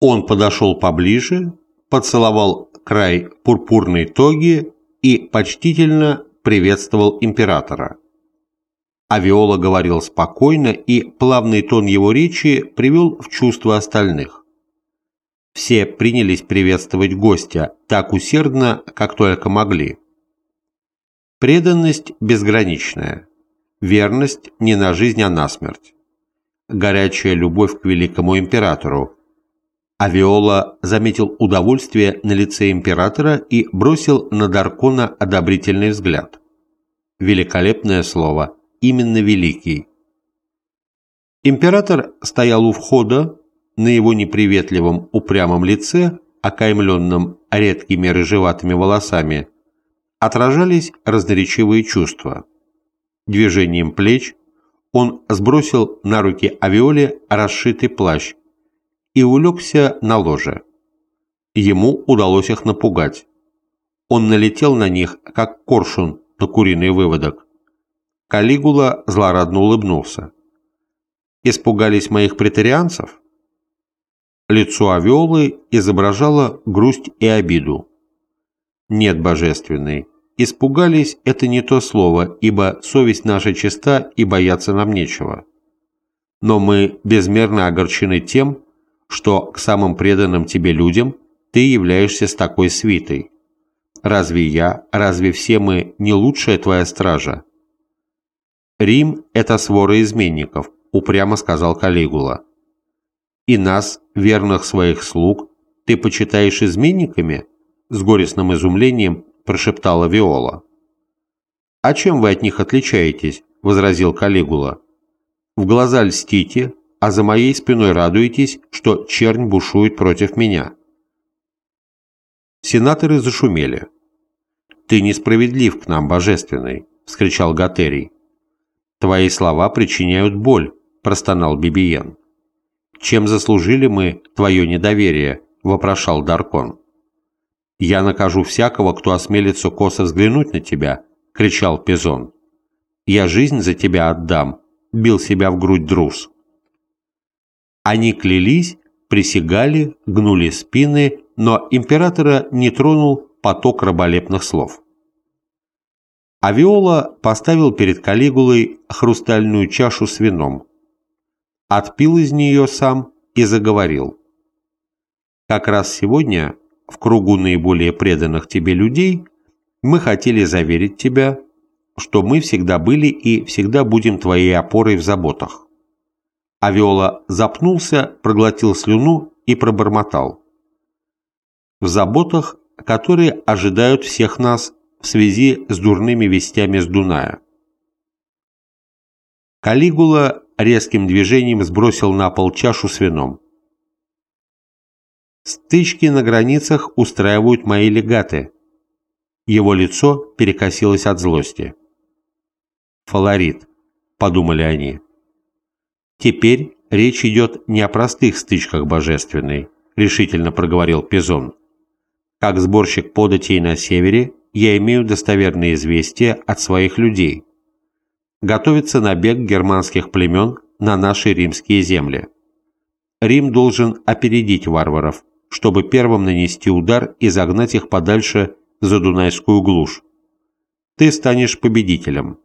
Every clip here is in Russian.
Он подошел поближе, поцеловал край пурпурной тоги и почтительно приветствовал императора. Авиола говорил спокойно, и плавный тон его речи привел в чувство остальных. Все принялись приветствовать гостя так усердно, как только могли. Преданность безграничная, верность не на жизнь, а на смерть. Горячая любовь к великому императору, Авиола заметил удовольствие на лице императора и бросил на Даркона одобрительный взгляд. Великолепное слово, именно великий. Император стоял у входа, на его неприветливом упрямом лице, окаймленном редкими рыжеватыми волосами, отражались разноречивые чувства. Движением плеч он сбросил на руки Авиоле расшитый плащ, и улегся на ложе. Ему удалось их напугать. Он налетел на них, как коршун на куриный выводок. Калигула злорадно улыбнулся. «Испугались моих претарианцев?» Лицо Авиолы изображало грусть и обиду. «Нет, божественный, испугались – это не то слово, ибо совесть наша чиста и бояться нам нечего. Но мы безмерно огорчены тем, что к самым преданным тебе людям ты являешься с такой свитой. Разве я, разве все мы не лучшая твоя стража? Рим – это свора изменников, упрямо сказал Калигула. И нас, верных своих слуг, ты почитаешь изменниками? С горестным изумлением прошептала Виола. «А чем вы от них отличаетесь?» – возразил Калигула. «В глаза льстите, а за моей спиной радуетесь, что чернь бушует против меня». Сенаторы зашумели. «Ты несправедлив к нам, божественный!» — вскричал Гатерий. «Твои слова причиняют боль», — простонал Бибиен. «Чем заслужили мы твое недоверие?» — вопрошал Даркон. «Я накажу всякого, кто осмелится косо взглянуть на тебя», — кричал Пизон. «Я жизнь за тебя отдам», — бил себя в грудь Друз. Они клялись, присягали, гнули спины, но императора не тронул поток раболепных слов. Авиола поставил перед Калигулой хрустальную чашу с вином, отпил из нее сам и заговорил. «Как раз сегодня, в кругу наиболее преданных тебе людей, мы хотели заверить тебя, что мы всегда были и всегда будем твоей опорой в заботах. Авиола запнулся, проглотил слюну и пробормотал. В заботах, которые ожидают всех нас в связи с дурными вестями с Дуная. Калигула резким движением сбросил на пол чашу с вином. Стычки на границах устраивают мои легаты. Его лицо перекосилось от злости. «Фалорит», — подумали они. «Теперь речь идет не о простых стычках божественной», — решительно проговорил Пизон. «Как сборщик податей на севере, я имею достоверные известия от своих людей. Готовится набег германских племен на наши римские земли. Рим должен опередить варваров, чтобы первым нанести удар и загнать их подальше за Дунайскую глушь. Ты станешь победителем.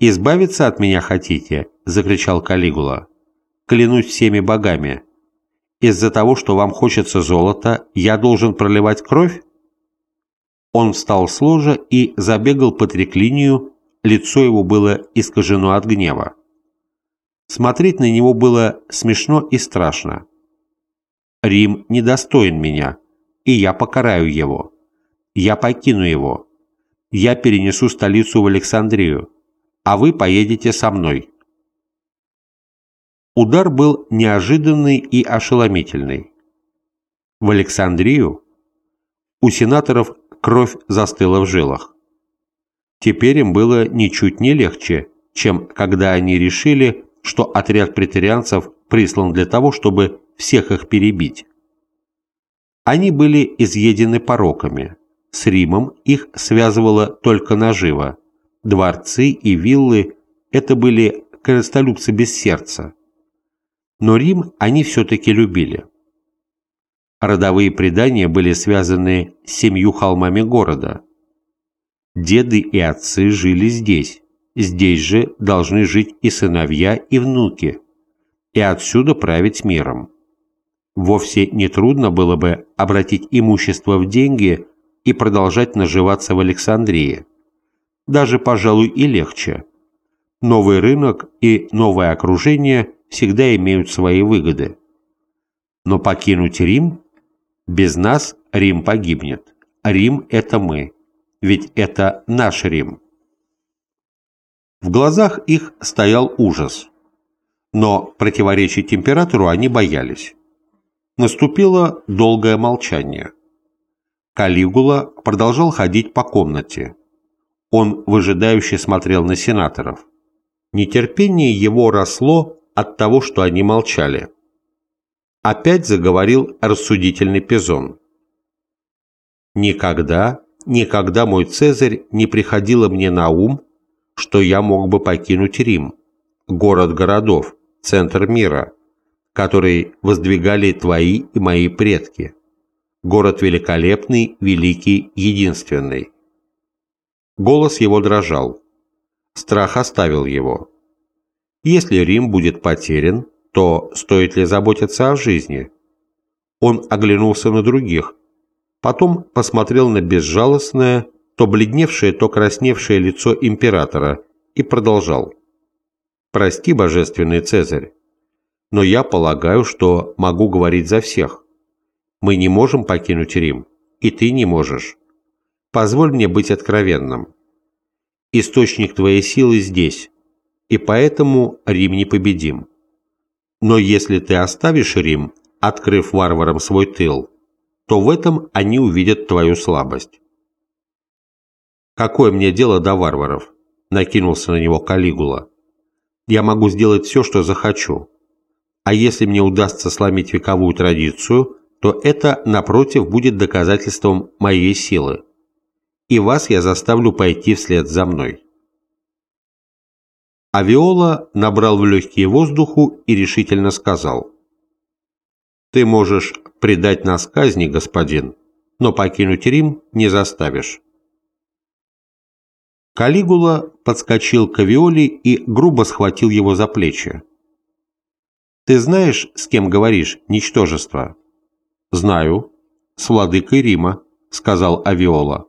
«Избавиться от меня хотите?» – закричал Калигула. «Клянусь всеми богами. Из-за того, что вам хочется золота, я должен проливать кровь?» Он встал с ложа и забегал по треклинию, лицо его было искажено от гнева. Смотреть на него было смешно и страшно. «Рим недостоин меня, и я покараю его. Я покину его. Я перенесу столицу в Александрию а вы поедете со мной. Удар был неожиданный и ошеломительный. В Александрию у сенаторов кровь застыла в жилах. Теперь им было ничуть не легче, чем когда они решили, что отряд претарианцев прислан для того, чтобы всех их перебить. Они были изъедены пороками. С Римом их связывала только нажива, Дворцы и виллы – это были корыстолюбцы без сердца. Но Рим они все-таки любили. Родовые предания были связаны с семью холмами города. Деды и отцы жили здесь, здесь же должны жить и сыновья, и внуки, и отсюда править миром. Вовсе не трудно было бы обратить имущество в деньги и продолжать наживаться в Александрии. Даже, пожалуй, и легче. Новый рынок и новое окружение всегда имеют свои выгоды. Но покинуть Рим? Без нас Рим погибнет. Рим – это мы. Ведь это наш Рим. В глазах их стоял ужас. Но противоречить императору они боялись. Наступило долгое молчание. Калигула продолжал ходить по комнате. Он выжидающе смотрел на сенаторов. Нетерпение его росло от того, что они молчали. Опять заговорил рассудительный Пизон. «Никогда, никогда мой Цезарь не приходило мне на ум, что я мог бы покинуть Рим, город городов, центр мира, который воздвигали твои и мои предки. Город великолепный, великий, единственный. Голос его дрожал. Страх оставил его. Если Рим будет потерян, то стоит ли заботиться о жизни? Он оглянулся на других, потом посмотрел на безжалостное, то бледневшее, то красневшее лицо императора и продолжал. «Прости, божественный Цезарь, но я полагаю, что могу говорить за всех. Мы не можем покинуть Рим, и ты не можешь. Позволь мне быть откровенным. Источник твоей силы здесь, и поэтому Рим непобедим. Но если ты оставишь Рим, открыв варварам свой тыл, то в этом они увидят твою слабость. «Какое мне дело до варваров?» – накинулся на него Калигула. «Я могу сделать все, что захочу. А если мне удастся сломить вековую традицию, то это, напротив, будет доказательством моей силы. И вас я заставлю пойти вслед за мной». Авиола набрал в легкие воздуху и решительно сказал. «Ты можешь предать нас казни, господин, но покинуть Рим не заставишь». Калигула подскочил к Авиоле и грубо схватил его за плечи. «Ты знаешь, с кем говоришь, ничтожество?» «Знаю. С владыкой Рима», — сказал Авиола.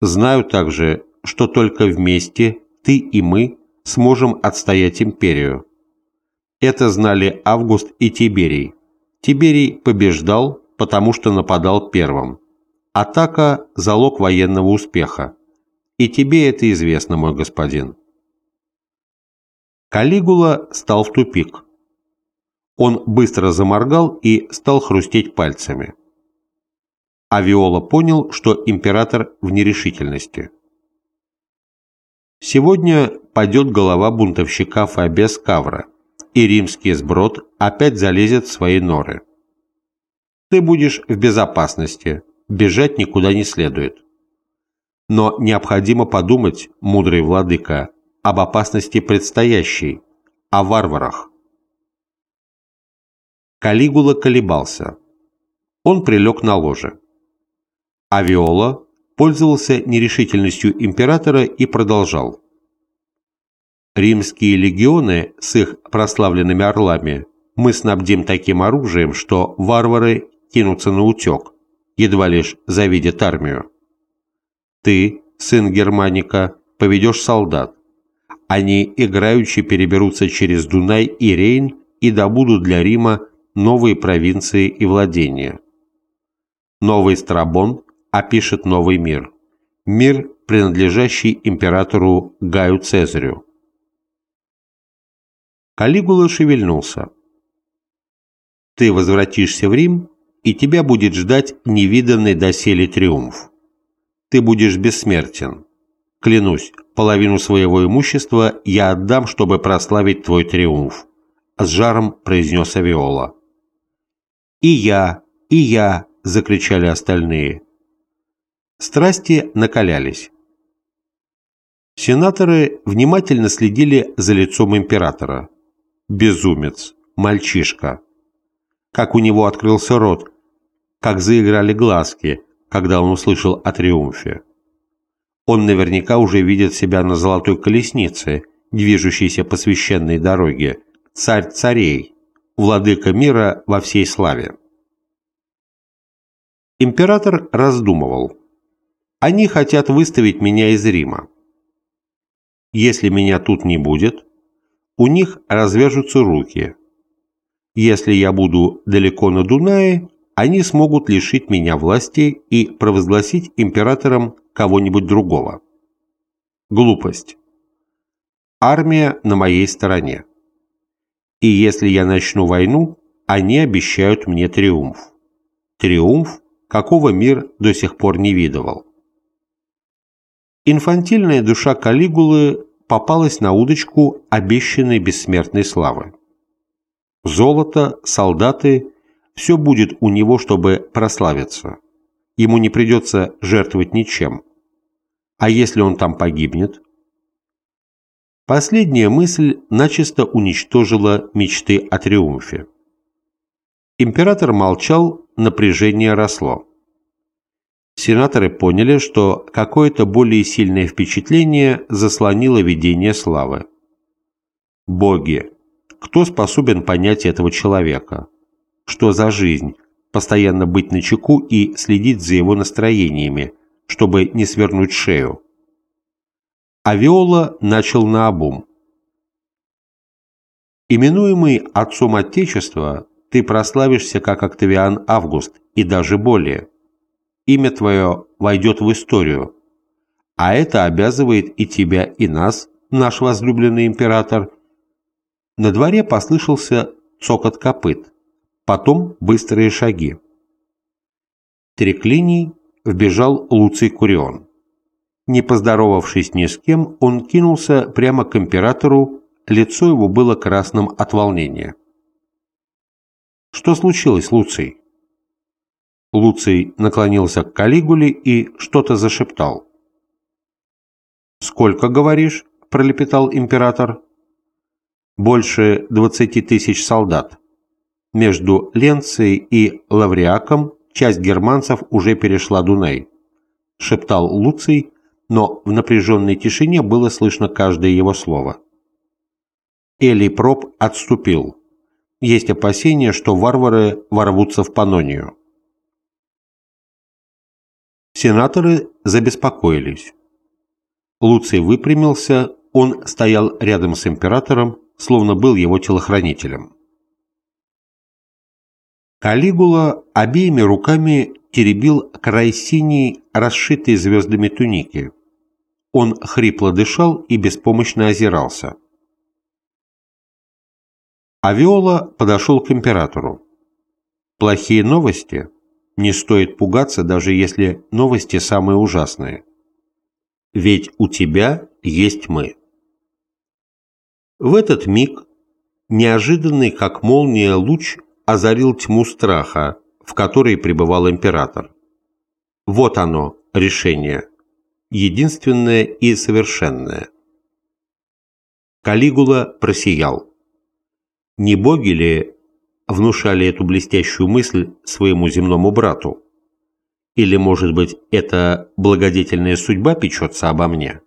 «Знаю также, что только вместе ты и мы сможем отстоять империю. Это знали Август и Тиберий. Тиберий побеждал, потому что нападал первым. Атака – залог военного успеха. И тебе это известно, мой господин. Калигула стал в тупик. Он быстро заморгал и стал хрустеть пальцами. Авиола понял, что император в нерешительности. Сегодня падет голова бунтовщика Фабия Скавра, и римский сброд опять залезет в свои норы. Ты будешь в безопасности, бежать никуда не следует. Но необходимо подумать, мудрый владыка, об опасности предстоящей, о варварах. Калигула колебался. Он прилег на ложе. Авиола пользовался нерешительностью императора и продолжал. Римские легионы с их прославленными орлами мы снабдим таким оружием, что варвары кинутся на утек, едва лишь завидят армию. Ты, сын Германика, поведешь солдат. Они играючи переберутся через Дунай и Рейн и добудут для Рима новые провинции и владения. Новый Страбон опишет новый мир. Мир, принадлежащий императору Гаю Цезарю. Калигула шевельнулся. «Ты возвратишься в Рим, и тебя будет ждать невиданный доселе триумф ты будешь бессмертен. Клянусь, половину своего имущества я отдам, чтобы прославить твой триумф», — с жаром произнес Авиола. «И я, и я!» — закричали остальные. Страсти накалялись. Сенаторы внимательно следили за лицом императора. Безумец, мальчишка. Как у него открылся рот, как заиграли глазки, когда он услышал о триумфе. Он наверняка уже видит себя на золотой колеснице, движущейся по священной дороге, царь царей, владыка мира во всей славе. Император раздумывал. Они хотят выставить меня из Рима. Если меня тут не будет, у них развяжутся руки. Если я буду далеко на Дунае, они смогут лишить меня власти и провозгласить императором кого-нибудь другого. Глупость. Армия на моей стороне. И если я начну войну, они обещают мне триумф. Триумф, какого мир до сих пор не видывал. Инфантильная душа Калигулы попалась на удочку обещанной бессмертной славы. Золото, солдаты – все будет у него, чтобы прославиться. Ему не придется жертвовать ничем. А если он там погибнет? Последняя мысль начисто уничтожила мечты о триумфе. Император молчал, напряжение росло. Сенаторы поняли, что какое-то более сильное впечатление заслонило видение славы. Боги! Кто способен понять этого человека? Что за жизнь? Постоянно быть начеку и следить за его настроениями, чтобы не свернуть шею. А Виола начал наобум. Именуемый отцом Отечества, ты прославишься как Октавиан Август и даже более. Имя твое войдет в историю, а это обязывает и тебя, и нас, наш возлюбленный император. На дворе послышался цокот копыт, потом быстрые шаги. Треклиний вбежал Луций Курион. Не поздоровавшись ни с кем, он кинулся прямо к императору, лицо его было красным от волнения. «Что случилось, Луций?» Луций наклонился к Калигуле и что-то зашептал. «Сколько, говоришь?» – пролепетал император. «Больше двадцати тысяч солдат. Между Ленцией и Лавриаком часть германцев уже перешла Дунай», – шептал Луций, но в напряженной тишине было слышно каждое его слово. Элий Проб отступил. Есть опасения, что варвары ворвутся в Панонию. Сенаторы забеспокоились. Луций выпрямился, он стоял рядом с императором, словно был его телохранителем. Калигула обеими руками теребил край синей, расшитой звездами туники. Он хрипло дышал и беспомощно озирался. Авиола подошел к императору. «Плохие новости?» Не стоит пугаться, даже если новости самые ужасные. Ведь у тебя есть мы. В этот миг неожиданный, как молния, луч озарил тьму страха, в которой пребывал император. Вот оно, решение. Единственное и совершенное. Калигула просиял. Не боги ли внушали эту блестящую мысль своему земному брату? Или, может быть, эта благодетельная судьба печется обо мне?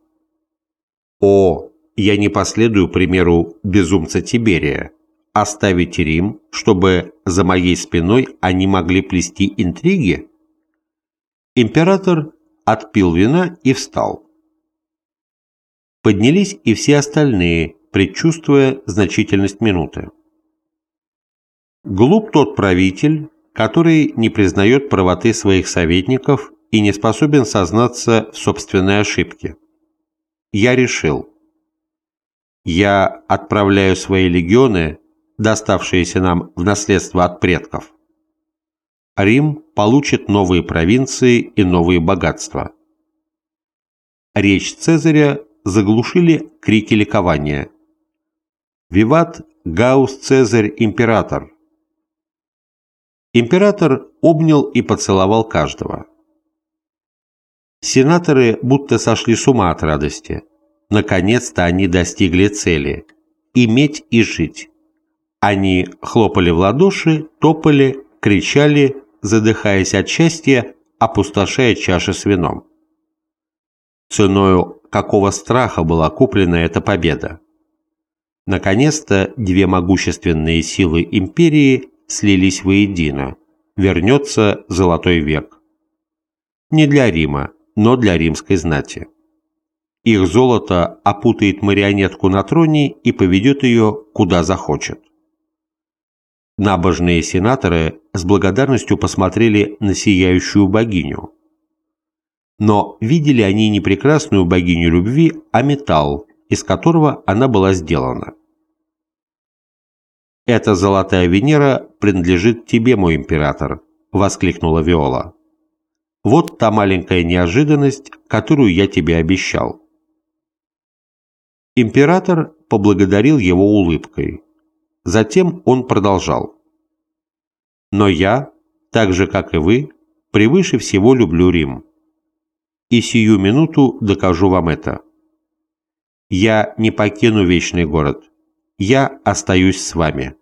О, я не последую примеру безумца Тиберия, оставить Рим, чтобы за моей спиной они могли плести интриги? Император отпил вина и встал. Поднялись и все остальные, предчувствуя значительность минуты. Глуп тот правитель, который не признает правоты своих советников и не способен сознаться в собственной ошибке. Я решил. Я отправляю свои легионы, доставшиеся нам в наследство от предков. Рим получит новые провинции и новые богатства. Речь Цезаря заглушили крики ликования. «Виват Гаус Цезарь Император!» Император обнял и поцеловал каждого. Сенаторы будто сошли с ума от радости. Наконец-то они достигли цели – иметь и жить. Они хлопали в ладоши, топали, кричали, задыхаясь от счастья, опустошая чаши с вином. Ценою какого страха была куплена эта победа? Наконец-то две могущественные силы империи слились воедино. Вернется золотой век. Не для Рима, но для римской знати. Их золото опутает марионетку на троне и поведет ее, куда захочет. Набожные сенаторы с благодарностью посмотрели на сияющую богиню. Но видели они не прекрасную богиню любви, а металл, из которого она была сделана. «Эта золотая Венера принадлежит тебе, мой император», — воскликнула Виола. «Вот та маленькая неожиданность, которую я тебе обещал». Император поблагодарил его улыбкой. Затем он продолжал. «Но я, так же как и вы, превыше всего люблю Рим. И сию минуту докажу вам это. Я не покину вечный город. Я остаюсь с вами».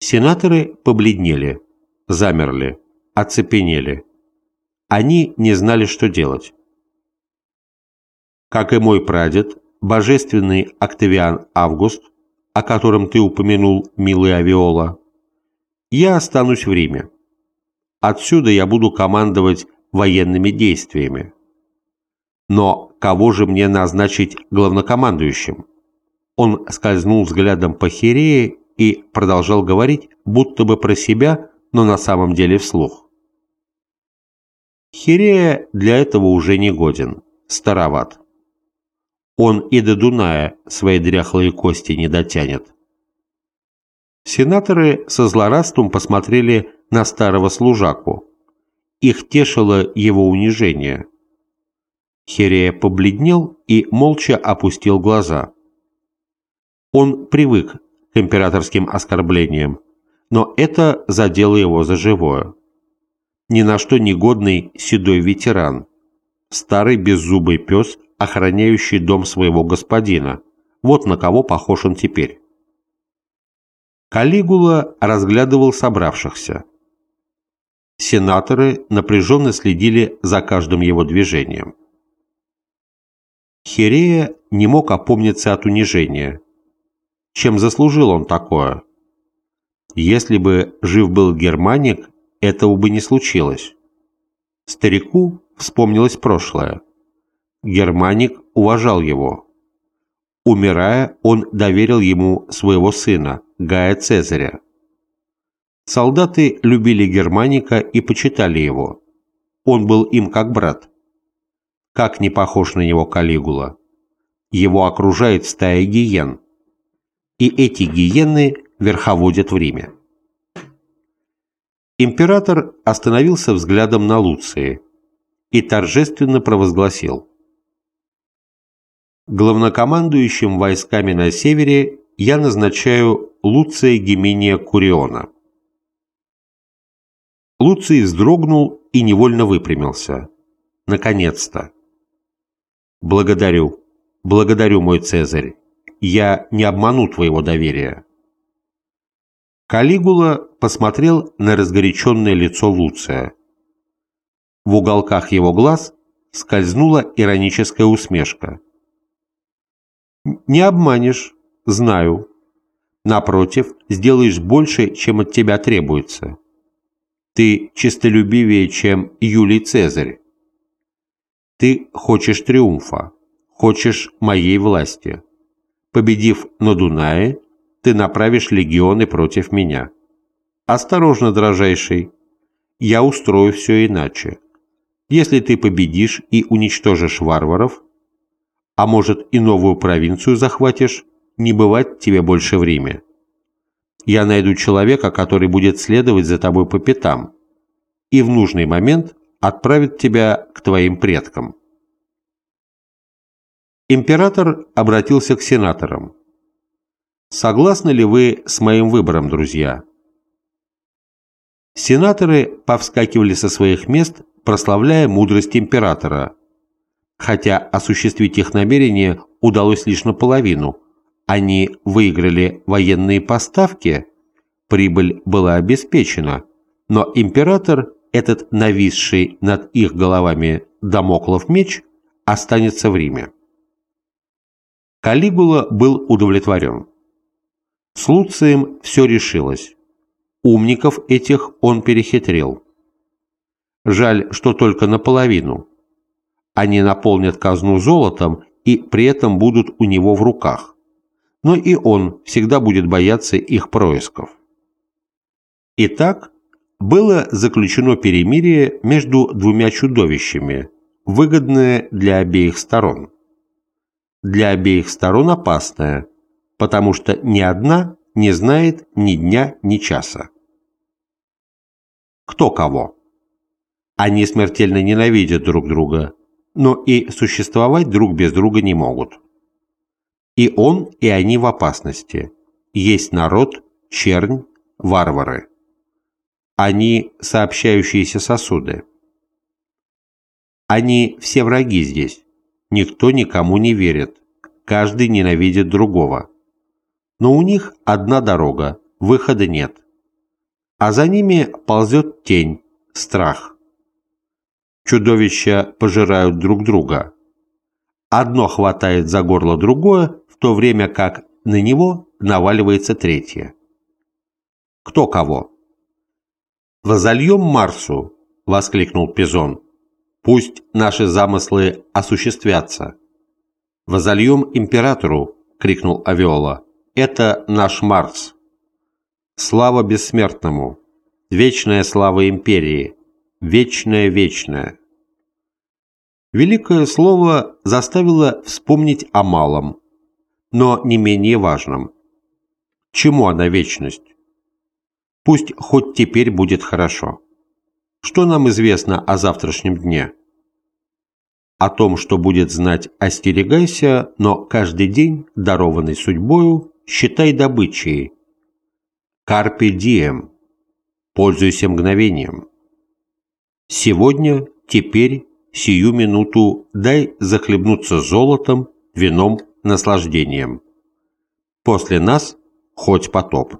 Сенаторы побледнели, замерли, оцепенели. Они не знали, что делать как и мой прадед, божественный Октавиан Август, о котором ты упомянул, милый Авиола, я останусь в Риме. Отсюда я буду командовать военными действиями. Но кого же мне назначить главнокомандующим? Он скользнул взглядом по Хирее и продолжал говорить, будто бы про себя, но на самом деле вслух. Хирея для этого уже не годен, староват. Он и до Дуная свои дряхлые кости не дотянет. Сенаторы со злорадством посмотрели на старого служаку. Их тешило его унижение. Херея побледнел и молча опустил глаза. Он привык к императорским оскорблениям, но это задело его за живое. Ни на что негодный седой ветеран, старый беззубый пес охраняющий дом своего господина. Вот на кого похож он теперь. Калигула разглядывал собравшихся. Сенаторы напряженно следили за каждым его движением. Херея не мог опомниться от унижения. Чем заслужил он такое? Если бы жив был германик, этого бы не случилось. Старику вспомнилось прошлое. Германик уважал его. Умирая, он доверил ему своего сына, Гая Цезаря. Солдаты любили Германика и почитали его. Он был им как брат. Как не похож на него Калигула. Его окружает стая гиен. И эти гиены верховодят в Риме. Император остановился взглядом на Луции и торжественно провозгласил Главнокомандующим войсками на севере я назначаю Луция Геминия Куриона. Луций вздрогнул и невольно выпрямился. Наконец-то. Благодарю, благодарю, мой Цезарь. Я не обману твоего доверия. Калигула посмотрел на разгоряченное лицо Луция. В уголках его глаз скользнула ироническая усмешка. Не обманешь, знаю. Напротив, сделаешь больше, чем от тебя требуется. Ты честолюбивее, чем Юлий Цезарь. Ты хочешь триумфа, хочешь моей власти. Победив на Дунае, ты направишь легионы против меня. Осторожно, дрожайший, я устрою все иначе. Если ты победишь и уничтожишь варваров, а может и новую провинцию захватишь, не бывать тебе больше в Риме. Я найду человека, который будет следовать за тобой по пятам, и в нужный момент отправит тебя к твоим предкам. Император обратился к сенаторам. «Согласны ли вы с моим выбором, друзья?» Сенаторы повскакивали со своих мест, прославляя мудрость императора, хотя осуществить их намерение удалось лишь наполовину, они выиграли военные поставки, прибыль была обеспечена, но император, этот нависший над их головами домоклов меч, останется в Риме. Калигула был удовлетворен. С Луцием все решилось. Умников этих он перехитрил. Жаль, что только наполовину. Они наполнят казну золотом и при этом будут у него в руках. Но и он всегда будет бояться их происков. Итак, было заключено перемирие между двумя чудовищами, выгодное для обеих сторон. Для обеих сторон опасное, потому что ни одна не знает ни дня, ни часа. Кто кого? Они смертельно ненавидят друг друга, но и существовать друг без друга не могут. И он, и они в опасности. Есть народ, чернь, варвары. Они сообщающиеся сосуды. Они все враги здесь. Никто никому не верит. Каждый ненавидит другого. Но у них одна дорога, выхода нет. А за ними ползет тень, страх. Чудовища пожирают друг друга. Одно хватает за горло другое, в то время как на него наваливается третье. Кто кого? «Возольем Марсу!» — воскликнул Пизон. Пусть наши замыслы осуществятся. «Возольем императору!» — крикнул Авиола. «Это наш Марс!» Слава бессмертному! Вечная слава империи! Вечная-вечная! Великое слово заставило вспомнить о малом, но не менее важном. Чему она вечность? Пусть хоть теперь будет хорошо. Что нам известно о завтрашнем дне? О том, что будет знать, остерегайся, но каждый день, дарованный судьбою, считай добычей. Карпе дием. Пользуйся мгновением. Сегодня, теперь, сию минуту дай захлебнуться золотом, вином, наслаждением. После нас хоть потоп.